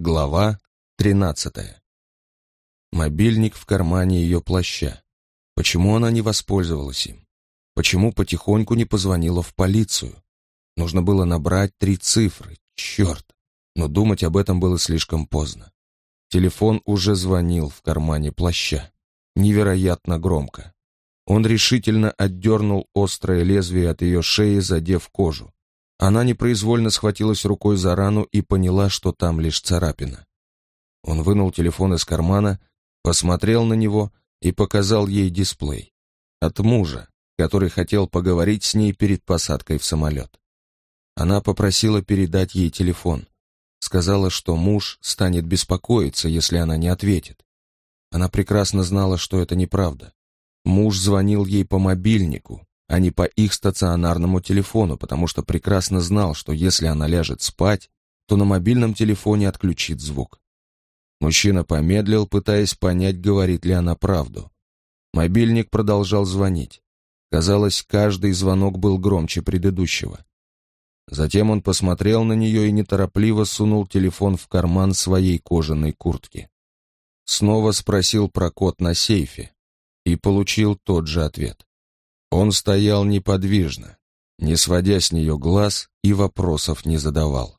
Глава тринадцатая. Мобильник в кармане ее плаща. Почему она не воспользовалась им? Почему потихоньку не позвонила в полицию? Нужно было набрать три цифры. Черт! Но думать об этом было слишком поздно. Телефон уже звонил в кармане плаща. Невероятно громко. Он решительно отдернул острое лезвие от ее шеи, задев кожу. Она непроизвольно схватилась рукой за рану и поняла, что там лишь царапина. Он вынул телефон из кармана, посмотрел на него и показал ей дисплей. От мужа, который хотел поговорить с ней перед посадкой в самолет. Она попросила передать ей телефон. Сказала, что муж станет беспокоиться, если она не ответит. Она прекрасно знала, что это неправда. Муж звонил ей по мобильнику, а не по их стационарному телефону, потому что прекрасно знал, что если она ляжет спать, то на мобильном телефоне отключит звук. Мужчина помедлил, пытаясь понять, говорит ли она правду. Мобильник продолжал звонить. Казалось, каждый звонок был громче предыдущего. Затем он посмотрел на нее и неторопливо сунул телефон в карман своей кожаной куртки. Снова спросил про код на сейфе и получил тот же ответ. Он стоял неподвижно, не сводя с нее глаз и вопросов не задавал.